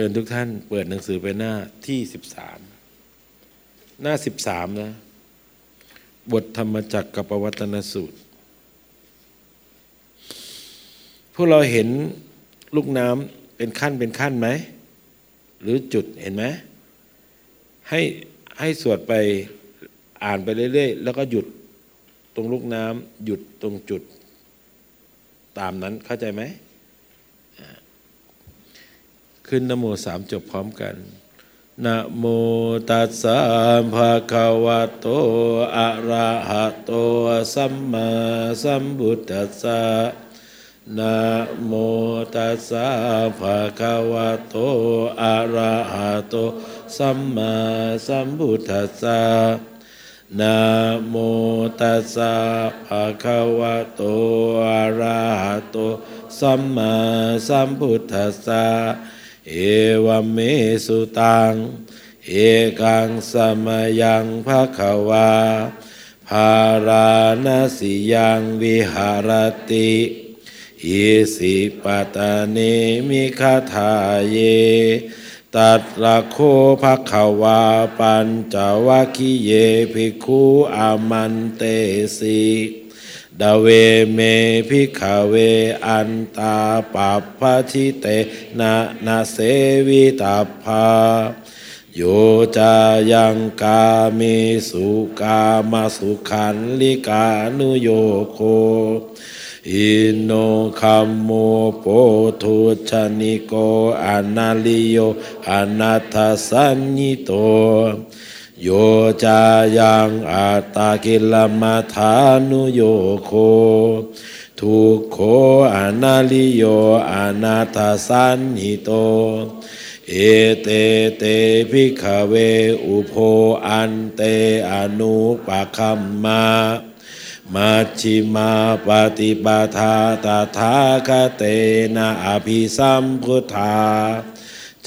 ชิญทุกท่านเปิดหนังสือไปหน้าที่สิบสามหน้าสิบสามนะ บทธรรมจักรกับปวัตนสูตร พวกเราเห็นลูกน้ำเป็นขั้นเป็นขั้นไหม หรือจุดเห็นไหมให้ให้สวดไปอ่านไปเรื่อยๆ แล้วก็หยุดตรงลูกน้ำหยุดตรงจุด ตามนั้นเข้าใจไหม ขึ้นนโมสามจบพร้อมกันนะโมตัสสะภะคะวะโต อะระหะโต สัมมาสัมพุทธัสสะนะโมตัสสะภะคะวะโต อะระหะโต สัมมาสัมพุทธัสสะนะโมตัสสะภะคะวะโต อะระหะโต สัมมาสัมพุทธัสสะ เอวเมสุตัง เอกังสมยังภะคะวา ภาราณสิยังวิหารติอิสิปตานิมิคาทาเย ตัตระโคภะคะวาปัญจะวัคคิเยภิกขู อามันเตสิ ท๎เวเม ภิกขะเวอันตาปัพพะชิเตนะนะ เสวิตัพพาโยจายังกาเมสุกามะสุขัลลิกานุโยโค หีโนคัมโมโปถุชชะนิโก อะนะริโย อะนัตถะสัญหิโต โยจายังอัตตะกิละมะถานุโยโค ทุกโข อะนะริโย อะนัตถะสัญหิโต เอเตเต ภิกขะเวอุโภ อันเต อะนุปะคัมมะมัชชิมาปฏิปทาตถาคเตนะอภิสัมพุทธา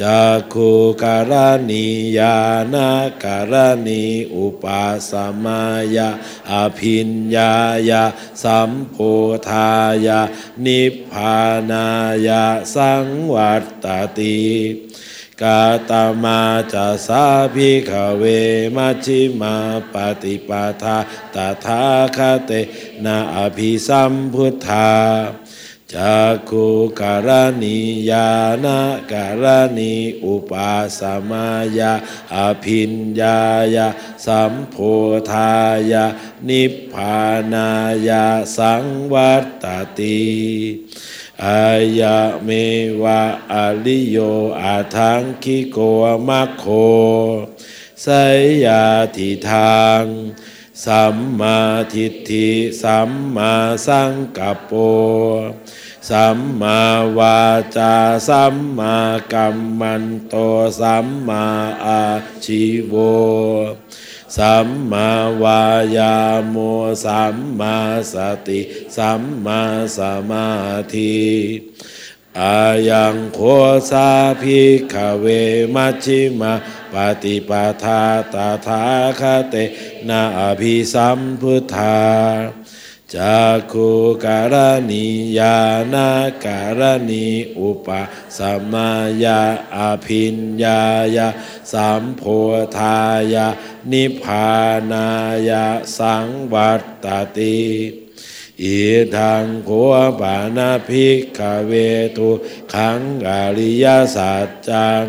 จักขุการณียานาการณีอุปาสมายาอภิญญายาสัมโพธายานิพพานายาสังวัตตติกาตมาจะสาภิกเวมัชิมาปฏิปทาตถาคเตนาอภิสัมพุทธา จักุการณียานาการณีอุปาสมายาอภินญายาสัมโพธายานิพพานายาสังวัตตติอายะเมวะอลิโยอาทังคิโกมัคโคสยาทิทาง สัมมาทิฏฐิสัมมาสังกัปโปสัมมาวาจาสัมมากัมมันโตสัมมาอาชิโวสัมมาวายาโมสัมมาสติสัมมาสมาธิอายังโคสาภิกขเวมัชชิมา ปฏิปทาตาทาคเตนาอภิสัมพุทธาจักขุการณียานาการณีอุปสมายาอภินญายาสัมโพธายานิพานายาสังวัตตติอีทังโคปานาภิกขเวทุขังอริยสัจจัง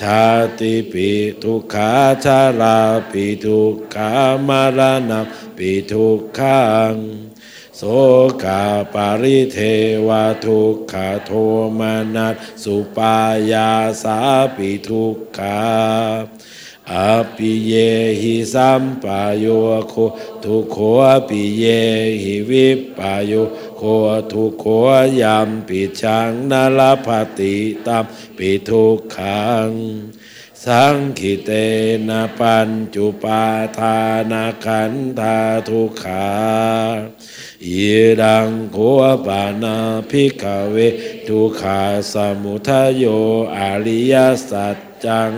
ชาติปิทุกขาชาลาปิทุกขามารณะปิทุกขังโสกาปาริเทวทุกขโทมานัสสุปายาสาปิทุกขา อปิเยหิสัมปายโยโคทุโคอปิเยหิวิปายโยโคทุโคยามปิชังนาลภติตัมปิทุกขังสังขิเตนะปัญจุปาทานาขันธาทุขาอิดังโคปานาภิกเวทุขาสมุทโยอริยสัจจัง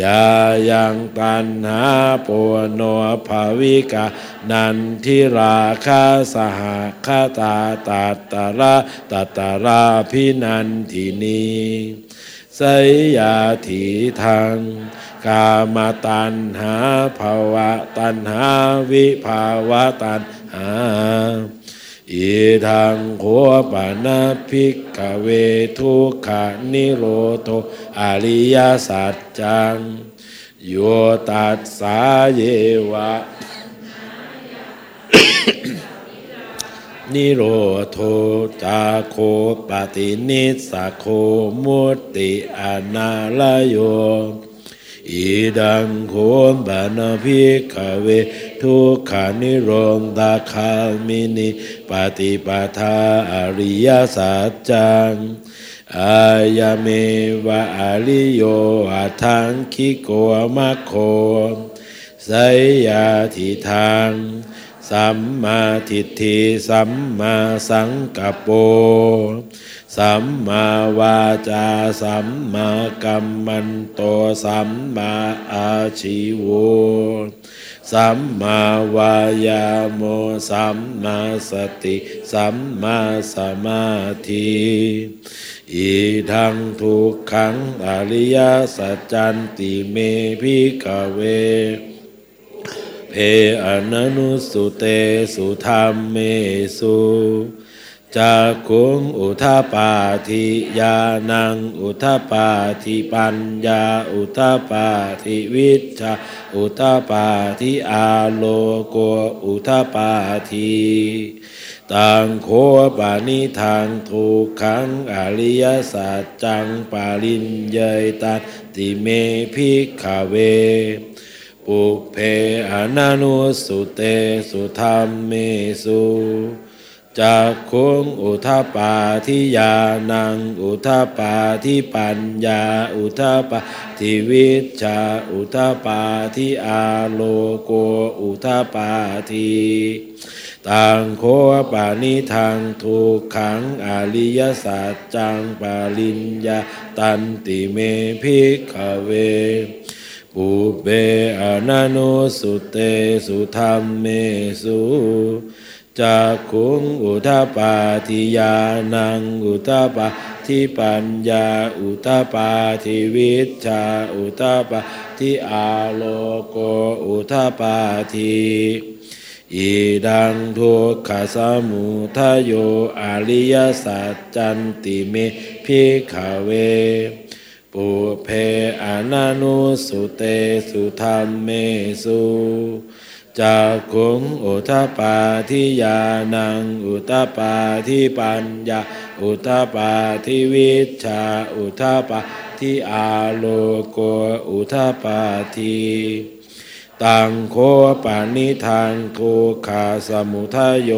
ยายังตันหาปโนภาวิกานันทิราคาสหคาตาตัตาระตัตาราพินันทินีสสยาถีทางกามตันหาภาวะตันหาวิภาวะตันหา อีทางโคปานาภิกขเวทุกขานิโรโทอริยสัจจังโยตัสสาเยวะ นิโรโทจาโคปฏินิสาโคมุตติอนาลโย อิดังโคมบานาภิกขเว ทุกขานิโรธตาคามินิปฏิปทาอริยสัจจังอายเมวะอริโยอาทังคิโกมะโคไสยาทิทางสัมมาทิฏฐิสัมมาสังกัปโป สัมมาวาจาสัมมากัมมันโตสัมมาอาชีโวสัมมาวายาโมสัมมาสะติสัมมาสะมาธิอิทังทุกขัง อะริยะสัจจันติเม ภิกขะเว ปุพเพ อะนะนุสสุเตสุธัมเมสุ จากขุงอุทาปาทิยานังอุทาปาทิปัญญาอุทาปาทิวิชาอุทาปาทิอาโลโกอุทาปาทิตังโคปานิทางถูกขังอริยสัจจังปาลินเยยตัติเมพิกขเวปุเพอนานุสุเตสุธรรมเมสุ จากคุงอุทาปาทิยานังอุทาปาทิปัญญาอุทาปาทิวิชาอุทาปาทิอาโลโกอุทาปาทิตังโคปานิทางทุกขังอริยสัจจังปาลิญญาตันติเมพิกขเวปุเบอนันุสุเตสุธรรมเมสุ จากขุงอุทาปาทิยานังอุทาปาทิปัญญาอุทาปาทิวิชาอุทาปาทิอาโลโกอุทาปาทิอีดังทุกขสมุทโยอริยสัจจันติเมพิขเว ปุเพอนานุสุเตสุธรรมเมสุ จากขุงอุทปาทิยานังอุทปาทิปัญญา อุทปาทิวิชาอุทปาทิอาโลโกอุทปาทิตังโคปะนิทังทุกขะสะมุทะโย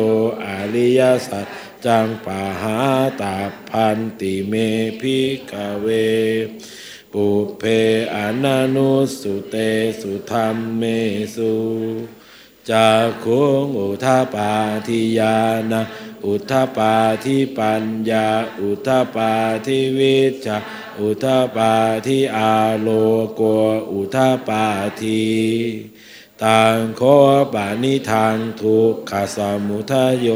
อะริยะสัจจังปะหาตัพพันติเม ภิกขะเวปุพเพ อะนะนุสสุเตสุธัมเมสุ จักขุงอุทะปาทิ ญาณัง อุทะปาทิปัญญา อุทะปาทิวิชชาอุทะปาทิอาโลโกอุทะปาทิตังโข ปะนิทังทุกขะสะมุทะโย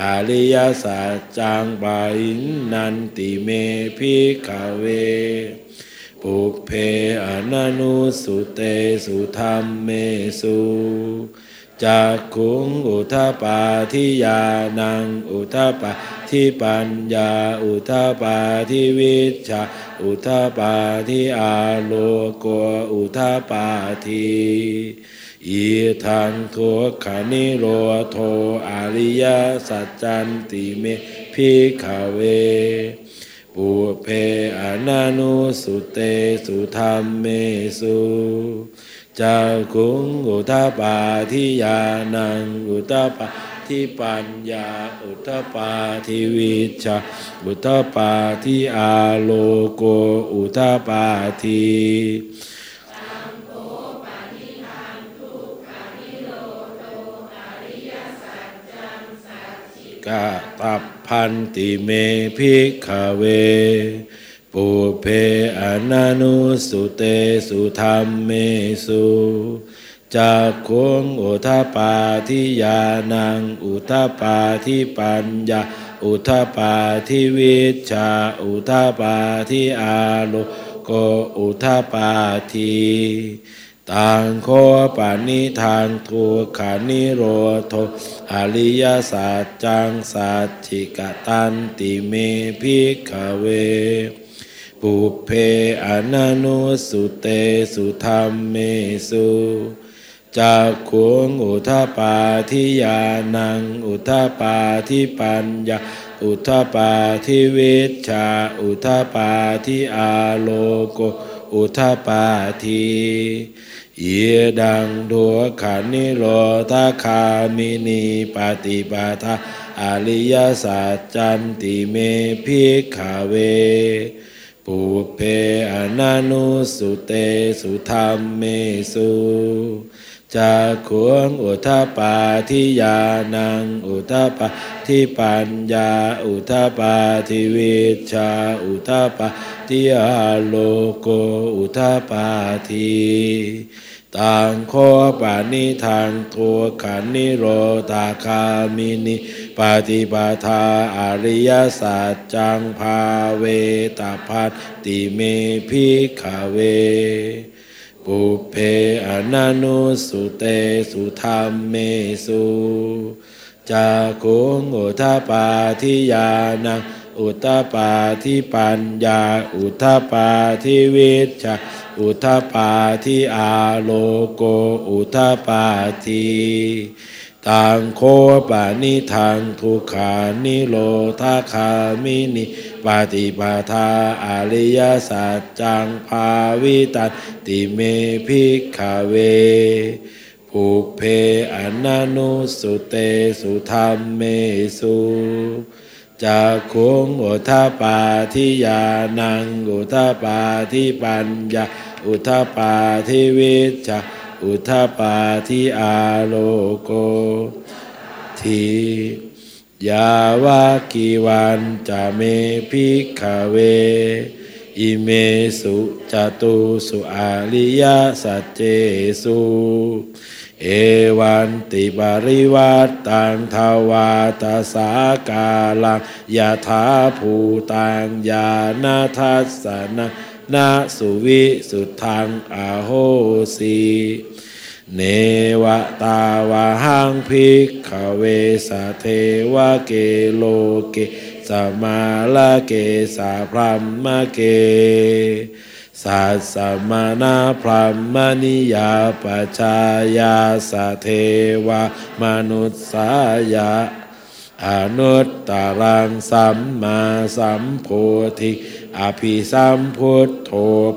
อะริยะสัจจัง ปะหีนันติเม ภิกขะเวปุพเพ อะนะนุสสุเตสุธัมเมสุ จักขุงอุทะปาทิ ญาณังอุทะปาทิปัญญาอุทปาทิวิชาอุทปาทิอาโลโกอุทปาทิอีทังทุกขานิโรโทอริยสัจจันติเมพิขเวปุเพอนานุสุเตสุธรรมเมสุ จากุงอุทปาทิยานังอุทปาทิปัญญาอุทปาทิวิชาอุทปาทิอาโลโกอุทปาทิกะตับพันติเมพิกขเว ปุเพอนานุสุเตสุธัมเมสุจักขุงอุทะปาทิ ญาณังอุทะปาทิปัญญา อุทะปาทิวิชชา อุทะปาทิอาโลโกอุทะปาทิ ตังโข ปะนิทังทุกขะนิโรโธ อะริยะสัจจังสัจฉิกาตันติเมพิกเว ปุเพอนันุสุเตสุธรรมเมสุจากขุงอุทปาทิยานัง อุทปาทิปัญญา อุทปาทิวิชา อุทปาทิอาโลโก อุทปาทิเยดังดัวขันนิโรธาคามินีปฏิปทาอริยสัจจันติเมพิกขเว ปุเพอนันุสุเตสุธรรมเมสุจากขวงอุทปาทิยานังอุทปาทิปัญญาอุทปาทิวิชาอุทปาทิอาโลโกอุทปาทิต่างโคปานิทางทัวขันนิโรตาคามินิ ปฏิปทาอริยสัจจังภาเวตาพัตติเมพิขเว ปุเพอนันุสุเตสุธรรมเมสุจากุงอุทปาทิยานังอุทปาทิปัญญา อุทปาทิวิชาอุทปาทิอาโลโกอุทปาทิ ต่างโคปานิทางทุกขานิโรธาคามินิปฏิปทาอริยสัจจังภาวิตัติเมพิกขเวภูเพอนันุสุเตสุธัมเมสุจักขุงอุทะปาทิ ญาณังอุทะปาทิปัญญาอุทะปาทิวิชชา อุทะปาทิอาโลโก อุทะปาทิ ยาวะกีวัญจะเม ภิกขะเว อิเมสุ จะตูสุอะริยะสัจเจสุเอวันติบริวัตตังทวาตาสากาลังยาถาภูตังยานาทัสนา นาสุวิสุทังอาโหสีเนวตาวาหังพิกขเวสเทวเกโลเกสมาลาเกสาพรหมเกสัสสะมะณะพราหมะณิยา ปะชายะ สะเทวะมะนุสสายะ อะนุตตะรังสัมมาสัมโพธิง อะภิสัมพุทโธ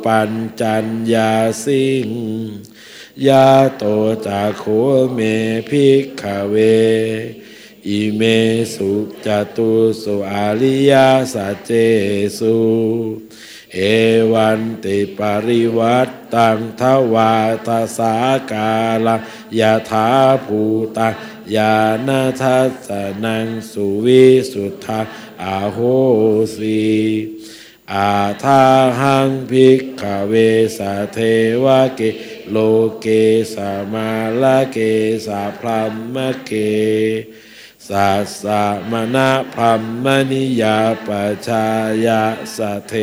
ปัจจัญญาสิงยะโตจะ โข เม ภิกขะเว อิเมสุจตุสุอาลิยาสัจเจสุ เอวันติปริวัตตังทวาทสากาลังยาถาภูตังยานาทัสนังสุวิสุทธาอาโหสี อาทาหังภิกขเวสาเทวะเกโลเกสามาลเกสาพรหมเกสัสสะมณะพรหมนิยาปชายะสเท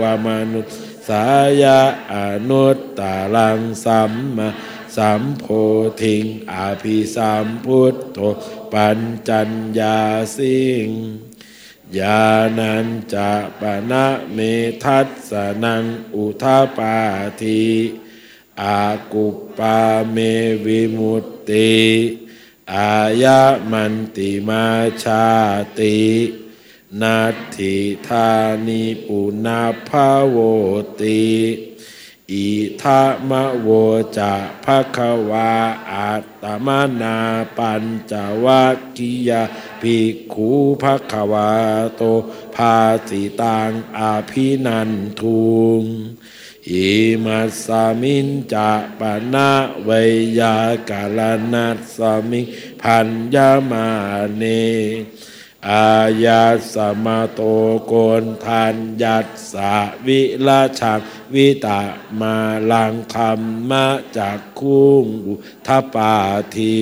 วมนุสายะอนุตตาลังสัมมาสัมโพธิงอาภิสัมพุทโธปัญจัญญาสิง ยานันจะปะนะเมทัสสนังอุทาปาทีอากุปปาเมวิมุตติอายะมันติมาชาตินาทิธานิปุนาภาโวติ อิทามะโวจะภะคะวาอัตตมนาปัญจวัคคียาภิกขุภะคะวาโตภาสิตังอาภินันทุงอิมัสสมินจะปะนะเวยากาลนัสสมิพัญญามาเน อาญาสมาโตโกนทานยัตสาวิลาชังวิตามาลังคำมาจากคุ้งอุทปาที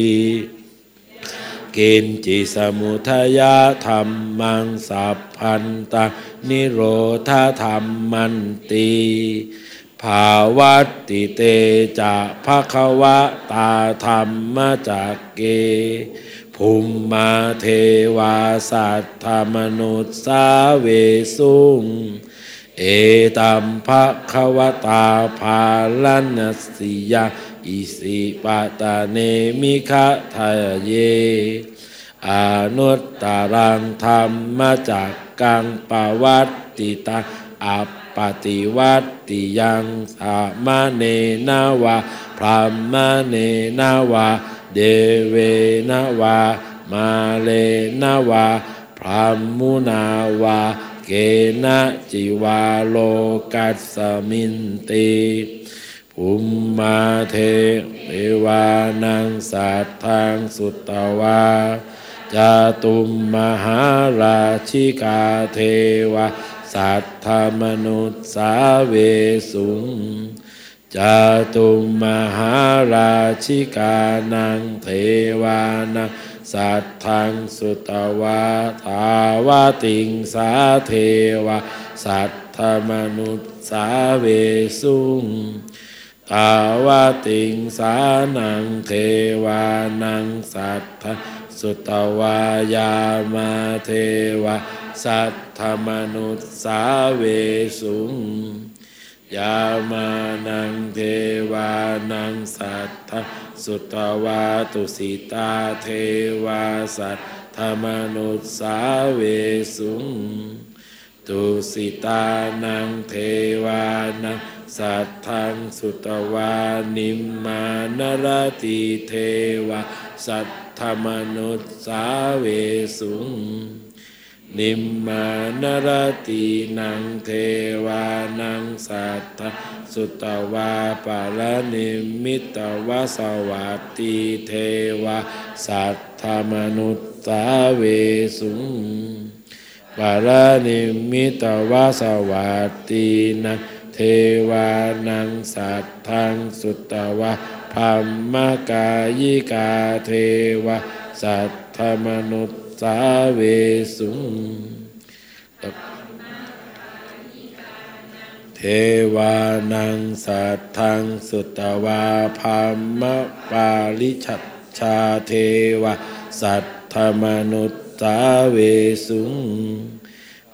กินจิสมุทยาธรรมังสัพพันตานิโรธาธรรมันตีภาวัติเตจะภะคะวะตาธรรมจากเก ภูมิมาเทวาสัตธมนุษสาเวสุงเอตัมภะคะวตาภาลนัสสิยาอิสิปะตาเนมิคะทายเย อนุตตรังธรรมจากกังปวัตติตาอัปปติวัตติยังสามเนนาวาพรามเนนาวา เดเวนาวา มาเลนาวาพรามมุนาวา เกนะจิวาโลกัสมินติภูมมาเทเอวานังสัตทังสุตตวาจาตุมมหาราชิกาเทวาสัทธมนุษสาเวสุง จาตุมมหาราชิกานังเทวานังสัทธังสุตวาทาวาติงสาเทวาสัทธมนุษสาเวสุงตาวาติงสานังเทวานังสัทธสุตวายามาเทวาสัทธมนุษสาเวสุง ยามานังเทวานังสัทธสุตวาตุสิตาเทวาสัทธมนุษสาเวสุงตุสิตานังเทวานังสัทธังสุตวานิมมานรติเทวาสัทธมนุษสาเวสุง นิมมานรตินังเทวานังสัทธสุตวาปาลนิมิตวาสวัตติเทวาสัทธมนุษสาเวสุงปารานิมิตวาสวัตตินังเทวานังสัตทังสุตวะพัมมกายิกาเทวาสัทธมนุษ สาเวสุงเทวานังสัทธังสุตวาพัมมปาลิชัตชาเทวาสัทธมนุษสาเวสุง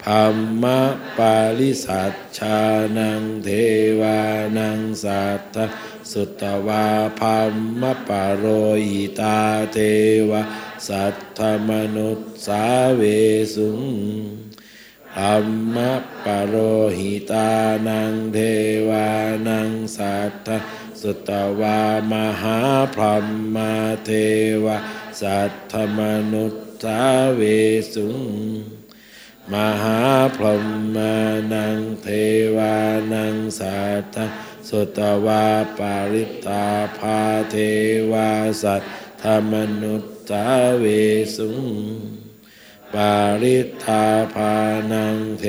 พัมมะปาลิสัชชานังเทวานังสัทธสุตวาพัมมะปาโรหิตาเทวา สัทธมนุษสาเวสุงอัมมะปโรหิตานังเทวานังสัทธสุตวามหาพรหมเทวาสัทธมนุษสาเวสุงมหาพรหมานังเทวานังสัทธสุตวาปาริตาภาเทวาสัทธมนุษ สาเวสุงปาริธาภานังเท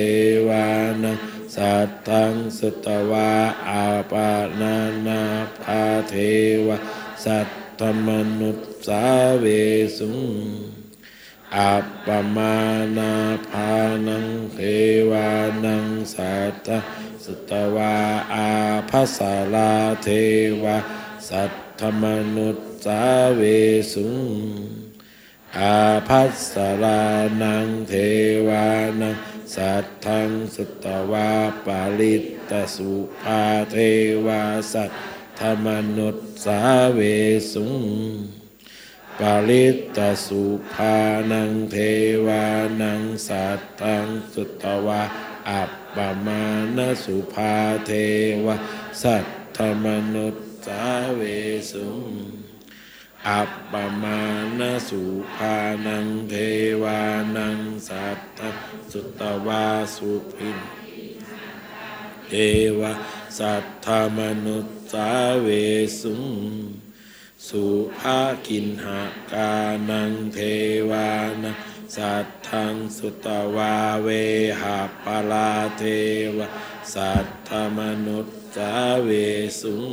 วานังสัตตังสุตวาอาปานานาภาเทวาสัตตมนุษสาเวสุงอัปปมานาภานังเทวานังสัตตสุตวาอาภัสสาราเทวาสัตตมนุษ สาเวสุงอาภัสรานังเทวานังสัทธังสุตวาปาลิตตสุภาเทวาสัทธมนุษสาเวสุงปาลิตตสุภานังเทวานังสัทธังสุตวาอัปปมาณสุภาเทวาสัทธมนุษสาเวสุง อัปปมาณสุภานังเทวานังสัทธสุตวาสุพินเทวาสัทธมนุษสาเวสุงสุภากินหากานังเทวานังสัทธังสุตวาเวหาปลาเทวสัทธมนุษสาเวสุง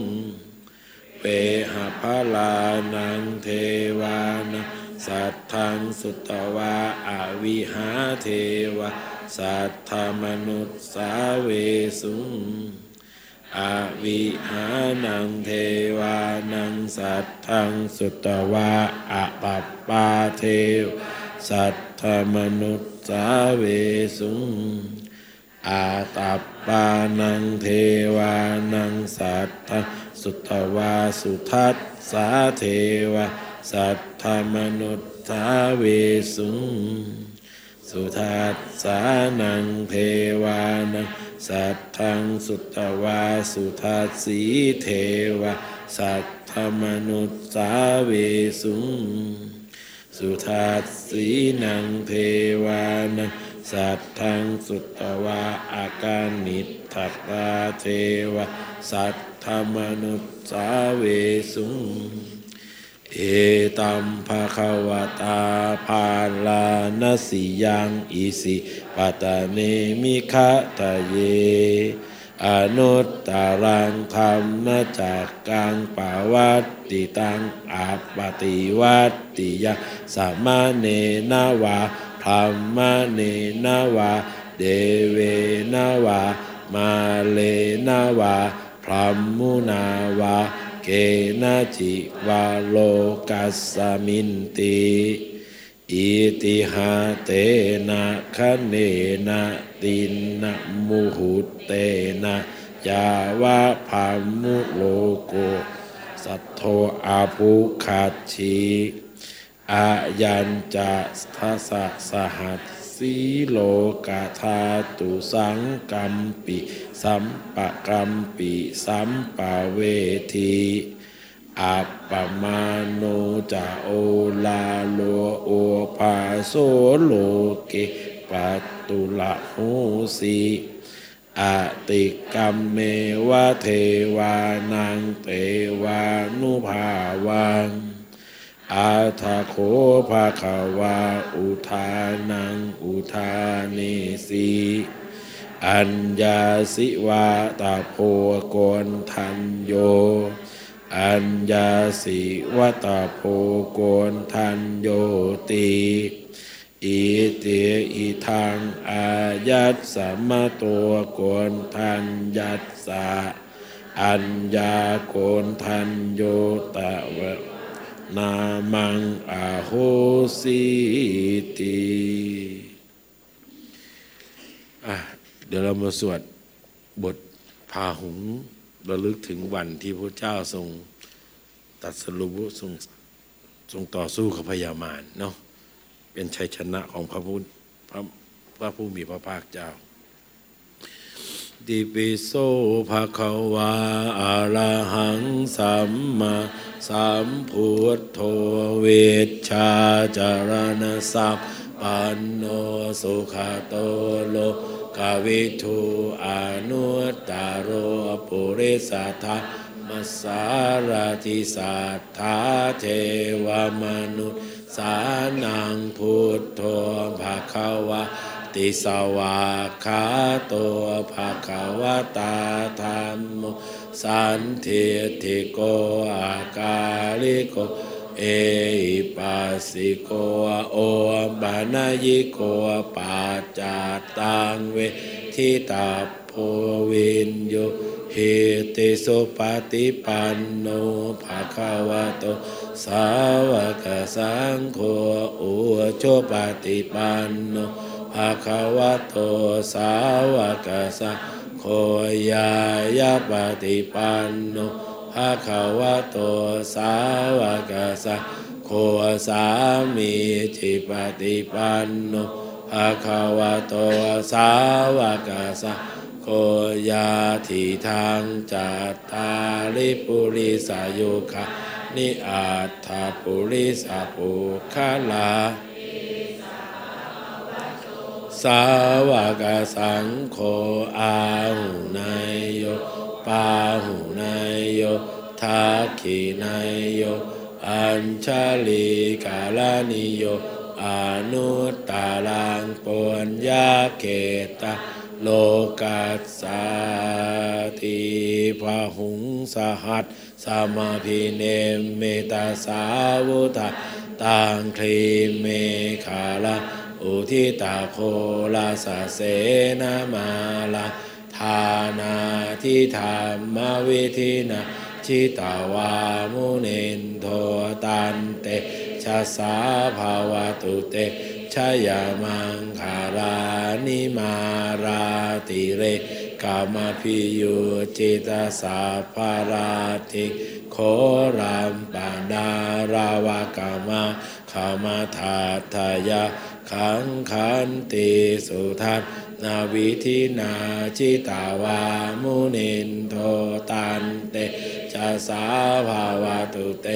เปหะพะลานังเทวานังสัทธังสุตวาอวิหาเทวะ สัทธมนุษสาเวสุงอวิหานังเทวานังสัทธังสุตวาอะปปปาเทวสัทธมนุษสาเวสุงอาตัปปานังเทวานังสัทธ สุตวาสุทัสสาเทวะ สัทธมนุษสาเวสุงสุทัสสานังเทวานังสัทธังสุตวาสุทัสสีเทวะ สัทธมนุษสาเวสุงสุทัสสีนังเทวานังสัทธังสุตวาอาการนิทัตตาเทวะสัท ธมนุษสาเวสุงเอตัมภะคะวะตาภาลานสิยังอิสิปะตะเนมิคะตะเย อนุตตารังธรรมจากกังปาวัตติตังอาปติวัตติยะสามาเนนาวาธรรมเนนาวา เดเวนาวา มาเลนาวา รหมุนาวาเกนะจิวาโลกัสสมินติอิติหาเตนะคะเนนะตินนะมุหุเตนะยาวะภามุโลโกสัทโทอาภุขัชีอายัญจะทัสสะสหัส สีโลกาธาตุสังกัมปิสัมปะกัมปิสัมปะเวทีอัปปมาโนจะโอลาโลโอภาโซโลเกปัตตุละโหสีอติกรรมเมวะเทวานังเตวานุภาวัง อาทาโคภาคาวาอุทานังอุทาเนสีอัญญาสิวาตาโพโกนทันโย อัญญาสิวาตาโพโกนทันโยติอิติอิทางอายัตสัมมาตัวโกนทันยัตสะอัญญาโกนทันโยตะวะ นามังอาโหสิติอะเดี๋ยวเรามาสวดบทพาหุงระลึกถึงวันที่พระเจ้าทรงตัดสรุปทรงทรงต่อสู้กับพญามารเนาะเป็นชัยชนะของพระพุทธพระพระผู้มีพระภาคเจ้า ดิปิโสภะคะวาอะระหังสัมมาสัมพุทโธเวชชาจารณสัพปันโนสุขโตโลกวิทูอนุตตารโรปุริสัทธามัสสารติสัทธาเทวมนุษย์สานังพุทโธภาควา ติสวาคาโตภาควตาธรรมโมสันเทติโกอาการิโกเอปัสสิโกโอบานายิโกปัจจาตังเวทิตาโพวินโยเหติสุปฏิปันโนภาคาวะโต สาวกสังโฆอุโชปฏิปันโน ภาคาวะโตสาวกสังโฆยายาปฏิปันโนภาคาวะโตสาวกสังโฆสามีจิปฏิปันโนภาคาวะโตสาวกสังโคยาทิทางจัตตาลิปุริสายุคะนิอาถาปุริสาปุคาลา สาวกสังโฆอาหุนายโยปาหุนายโยทักขินายโยอัญชลีกาลานิโยอนุตตาลังปญญาเกตาโลกัสสาติพาหุงสหัสสมาพิเนมเมตาสาวุตาตังคลีเมฆาลา อุทิตาโคลาสเสนามาลาทานาทิธรรมวิธินาชิตาวามุนินโทตันเตชะสาภาวตุเตชยามังคารานิมาราติเรกามพิยุจิตาสาภาราติโครามปานาราวากามาขามาทาทายา ขังขันติสุทัศนาวิธินาจิตาวามุนินโทตันเตชะสาภาวตุเต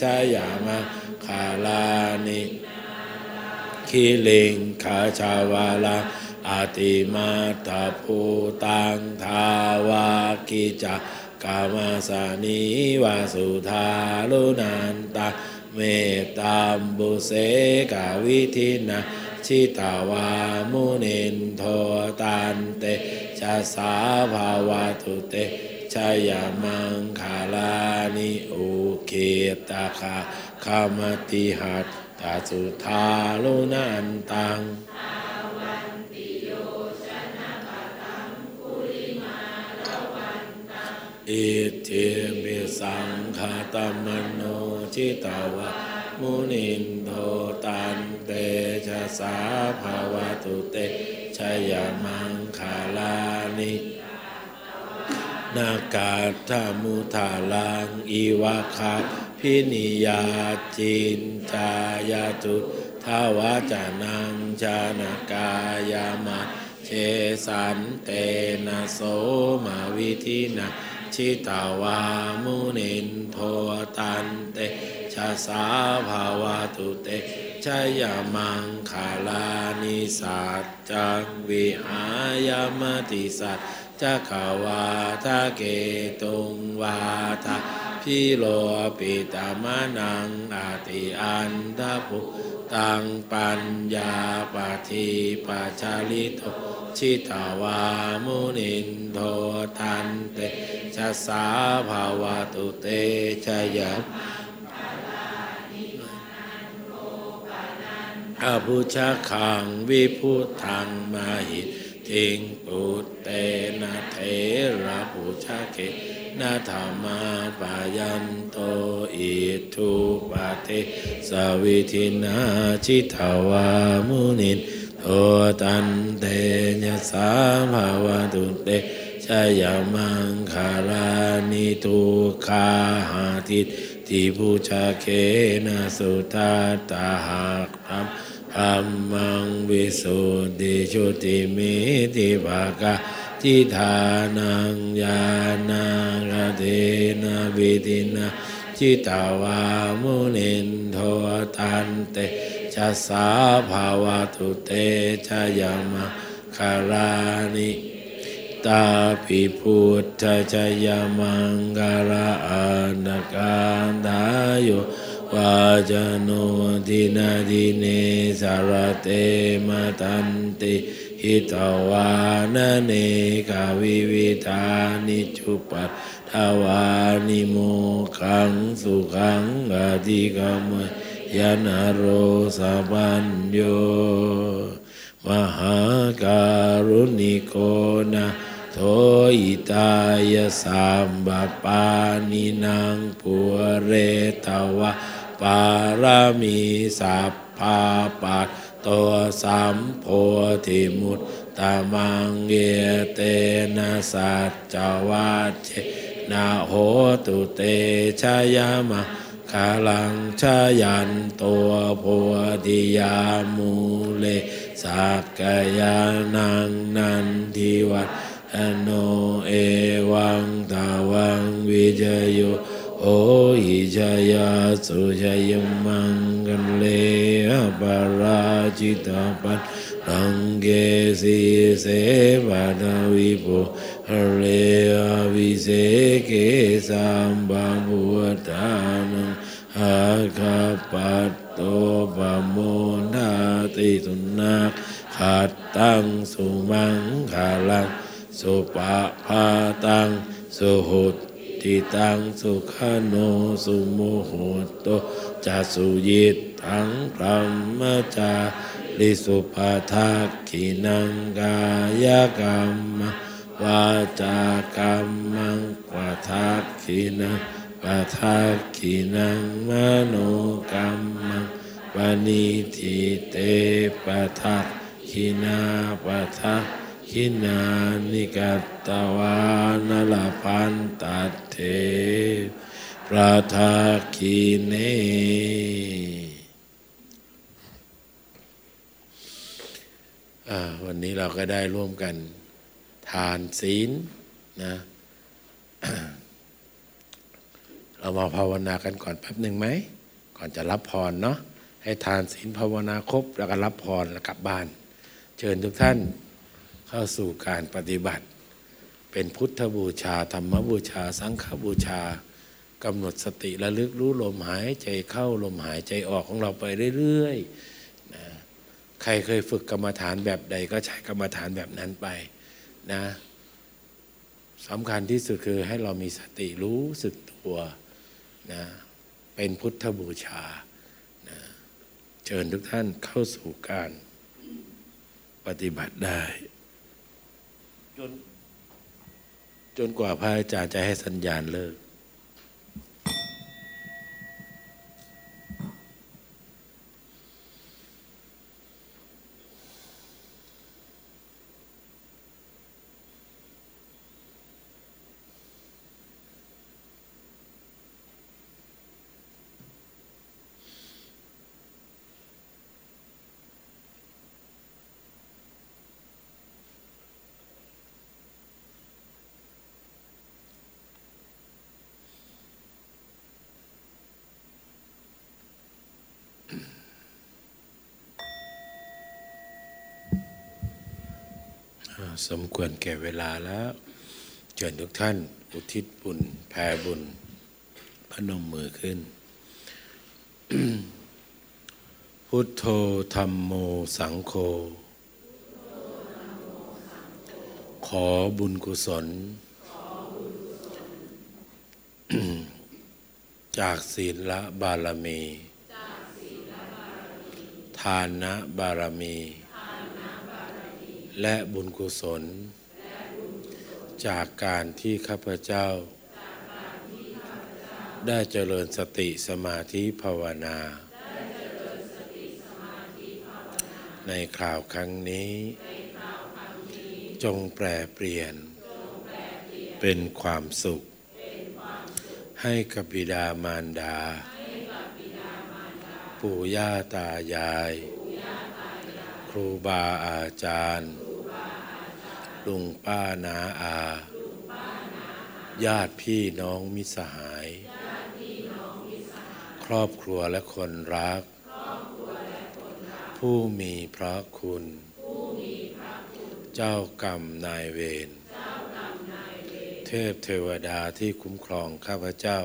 ชะยามาคาลานิคิลิงขาชาวาลาอาติมาตาภูตังทาวากิจักกามาสานิวาสุธาลุนันตาเมตตามบุเสกาวิธินา ชิตาวามุนินโทตันเตชะสาภาวะตุเตชยามังคาลานิอุเคตาคาคามติหัตตาสุธาลุนันตังอิทิปิสังขตมโนจิตาวะ มุนินโทตันเตชะสาภาวะตุเตชยมังคาลานินากาธามุทาลังอีวะคาพินิยาจินจายาตุทาวาจานังจานากายามาเชสันเตนะโสมาวิธินาชิตาวามุนินโทตันเต ชะสาภาวะตุเตชยมังคาลานิสัจจังวิหายมติสัจจะขาวาทะเกตุงวาทะพิโลปิตามานังอาติอันทภุตังปัญญาปฏิปัจาลิโตชิตาวามุนินโททันเตชะสาภาวะตุเตชยะ อภุชะขังวิพุทังมาหิทิงปุตเตนะเทระปุชะเกนาธรรมาปายันโตอิทุปะเทสวิทินาชิตาวามุนินโทตันเตญะสาภาวะตุเตชยามังคารานิทุคาหาทิตทิพุชะเคนะสุตาตาหักธรรม ธรรมังวิสุทธิชุติมิติภากาทิธานังญาณังเทนะวิตินาจิตาวามุนินโทตันเตชะสาภาวะตุเตชะยามะคารานิตาปิพุทธชะยามังกราอานการทายุ วาจโนทินาทิเนสารเตมตันติหิตวานเนกาวิวิธานิจุปัตทวานิโมขังสุขังอธิกามยานโรสะปัญโยมหาการุณิโกนะโทอิตายสัมบปานินางปุเรตวะ ปารามีสัพพาปัตตัวสัมโพธิมุตตามังเยเตนะสัจจวัจเจนะโหตุเตชยามะคาลังชายันตัวโพธิยามูเลสักกายานังนันทิวัตโนเอวังตาวังวิจโย โอหิจายาสุจายมังกันเลปารา จิตาปันรังเกสีเสบาดาวิโภฮเรอวิเสเกสัมบาบุตานังสุนักขัดตั้งสุมังคาโนสุโมโหโตจะสุยิตทังพรหมจาริสุภาทักขินังกายกรรมวาจากรรมังวาทักขินังวาทักขินังมโนกรรมังวานิทิเตปะทักขินาปะทัก ขินานิกัตตวานลพันตัดเทปะทักขิเนอ่าวันนี้เราก็ได้ร่วมกันทานศีลนะเรามาภาวนากันก่อนแป๊บหนึ่งไหม ก่อนจะรับพรเนาะให้ทานศีลภาวนาครบแล้วก็รับพรแล้วกลับบ้าน เชิญทุกท่าน เข้าสู่การปฏิบัติ เป็นพุทธบูชาธรรมบูชา สังฆบูชากำหนดสติระลึกรู้ลมหายใจเข้าลมหายใจออกของเราไปเรื่อยๆนะใครเคยฝึกกรรมฐานแบบใดก็ใช้กรรมฐานแบบนั้นไปนะสำคัญที่สุดคือให้เรามีสติรู้สึกตัวนะเป็นพุทธบูชานะเชิญทุกท่านเข้าสู่การปฏิบัติได้ จนจนกว่าพระอาจารย์จะให้สัญญาณเลิก สมควรแก่เวลาแล้วเชิญทุกท่าน อุทิศบุญแผ่บุญ พนมมือขึ้น พุทโธธรรมโมสังโฆขอบุญกุศล จากศีลละบารมี ทานนะบารมี และบุญกุศล จากการที่ข้าพเจ้า ได้เจริญสติสมาธิภาวนา ในคราวครั้งนี้ จงแปรเปลี่ยน เป็นความสุข ให้กับบิดามารดา ปู่ย่าตายายครูบาอาจารย์ ลุงป้านาอา ญาติพี่น้องมิสหาย ครอบครัวและคนรัก ผู้มีพระคุณ เจ้ากรรมนายเวร เทพเทวดาที่คุ้มครองข้าพเจ้า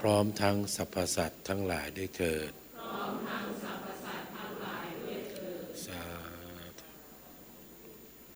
พร้อมทั้งสรรพสัตว์ทั้งหลายด้วยเถิด